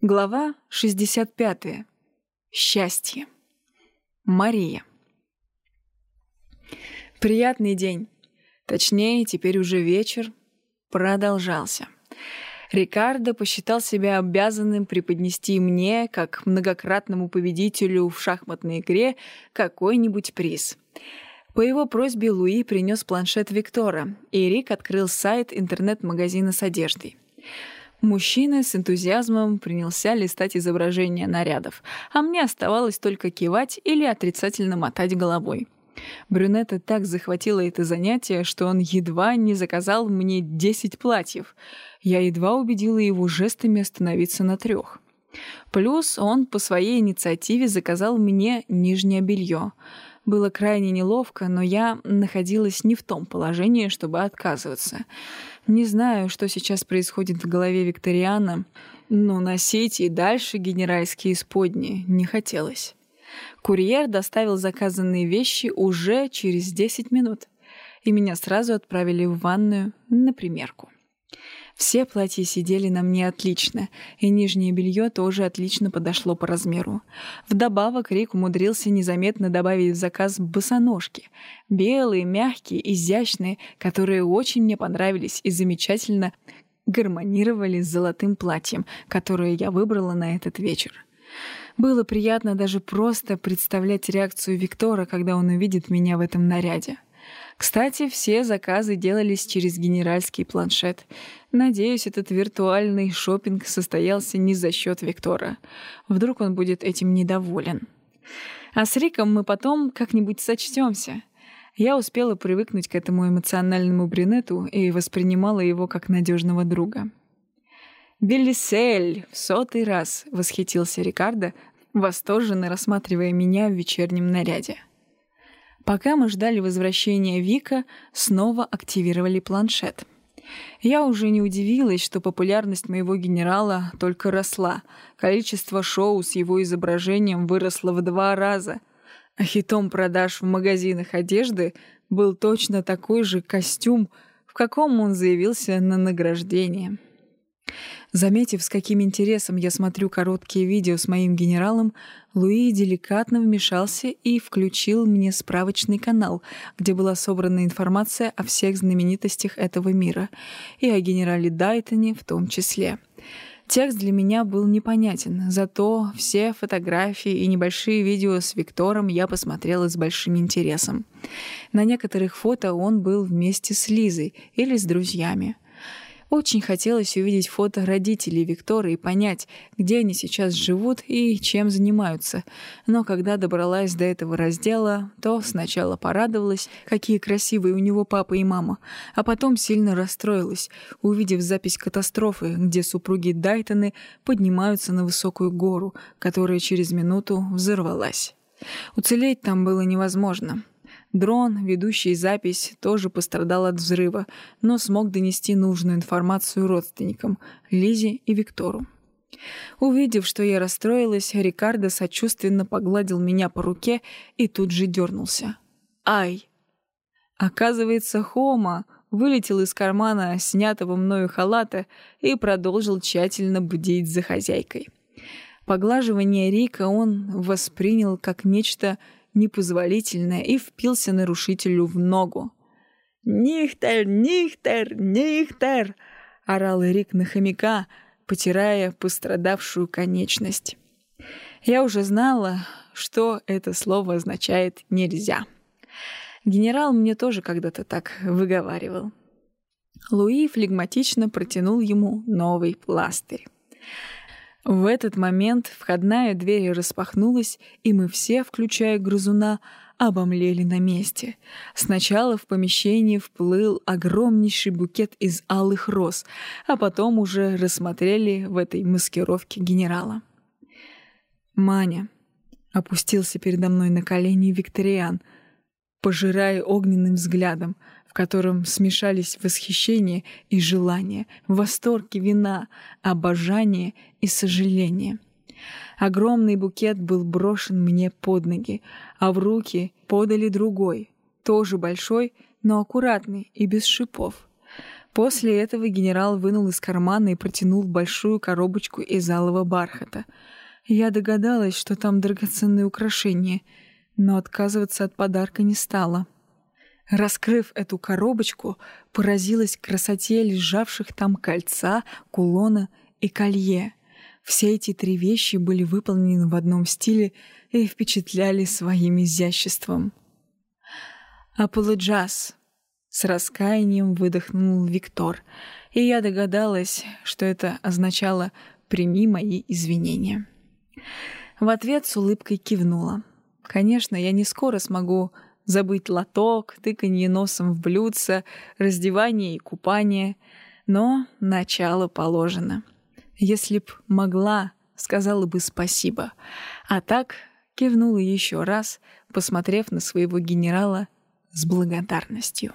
Глава 65. Счастье. Мария. Приятный день. Точнее, теперь уже вечер. Продолжался. Рикардо посчитал себя обязанным преподнести мне, как многократному победителю в шахматной игре, какой-нибудь приз. По его просьбе Луи принес планшет Виктора, и Рик открыл сайт интернет-магазина с одеждой. Мужчина с энтузиазмом принялся листать изображения нарядов, а мне оставалось только кивать или отрицательно мотать головой. Брюнета так захватило это занятие, что он едва не заказал мне 10 платьев. Я едва убедила его жестами остановиться на трех. Плюс он по своей инициативе заказал мне нижнее белье. Было крайне неловко, но я находилась не в том положении, чтобы отказываться. Не знаю, что сейчас происходит в голове Викториана, но носить и дальше генеральские исподни не хотелось. Курьер доставил заказанные вещи уже через 10 минут, и меня сразу отправили в ванную на примерку. Все платья сидели на мне отлично, и нижнее белье тоже отлично подошло по размеру. Вдобавок Рик умудрился незаметно добавить в заказ босоножки. Белые, мягкие, изящные, которые очень мне понравились и замечательно гармонировали с золотым платьем, которое я выбрала на этот вечер. Было приятно даже просто представлять реакцию Виктора, когда он увидит меня в этом наряде. Кстати, все заказы делались через генеральский планшет. Надеюсь, этот виртуальный шопинг состоялся не за счет Виктора. Вдруг он будет этим недоволен. А с Риком мы потом как-нибудь сочтемся. Я успела привыкнуть к этому эмоциональному брюнету и воспринимала его как надежного друга. «Белисель!» — в сотый раз восхитился Рикардо, восторженно рассматривая меня в вечернем наряде. Пока мы ждали возвращения Вика, снова активировали планшет. Я уже не удивилась, что популярность моего генерала только росла. Количество шоу с его изображением выросло в два раза. А хитом продаж в магазинах одежды был точно такой же костюм, в каком он заявился на награждение. Заметив, с каким интересом я смотрю короткие видео с моим генералом, Луи деликатно вмешался и включил мне справочный канал, где была собрана информация о всех знаменитостях этого мира, и о генерале Дайтоне в том числе. Текст для меня был непонятен, зато все фотографии и небольшие видео с Виктором я посмотрела с большим интересом. На некоторых фото он был вместе с Лизой или с друзьями — очень хотелось увидеть фото родителей Виктора и понять, где они сейчас живут и чем занимаются. Но когда добралась до этого раздела, то сначала порадовалась, какие красивые у него папа и мама, а потом сильно расстроилась, увидев запись катастрофы, где супруги Дайтоны поднимаются на высокую гору, которая через минуту взорвалась. Уцелеть там было невозможно. Дрон, ведущий запись, тоже пострадал от взрыва, но смог донести нужную информацию родственникам, Лизе и Виктору. Увидев, что я расстроилась, Рикардо сочувственно погладил меня по руке и тут же дернулся. «Ай!» Оказывается, Хома вылетел из кармана снятого мною халата и продолжил тщательно будить за хозяйкой. Поглаживание Рика он воспринял как нечто непозволительное и впился нарушителю в ногу. «Нихтер! Нихтер! Нихтер!» — орал Рик на хомяка, потирая пострадавшую конечность. Я уже знала, что это слово означает «нельзя». Генерал мне тоже когда-то так выговаривал. Луи флегматично протянул ему новый пластырь. В этот момент входная дверь распахнулась, и мы все, включая грызуна, обомлели на месте. Сначала в помещении вплыл огромнейший букет из алых роз, а потом уже рассмотрели в этой маскировке генерала. «Маня», — опустился передо мной на колени Викториан, пожирая огненным взглядом — в котором смешались восхищение и желание, восторг и вина, обожание и сожаление. Огромный букет был брошен мне под ноги, а в руки подали другой, тоже большой, но аккуратный и без шипов. После этого генерал вынул из кармана и протянул большую коробочку из алого бархата. Я догадалась, что там драгоценные украшения, но отказываться от подарка не стала. Раскрыв эту коробочку, поразилась красоте лежавших там кольца, кулона и колье. Все эти три вещи были выполнены в одном стиле и впечатляли своим изяществом. «Апологаз», — с раскаянием выдохнул Виктор, и я догадалась, что это означало «прими мои извинения». В ответ с улыбкой кивнула. Конечно, я не скоро смогу забыть лоток, тыканье носом в блюдце, раздевание и купание, но начало положено. Если б могла, сказала бы спасибо. А так кивнула еще раз, посмотрев на своего генерала с благодарностью.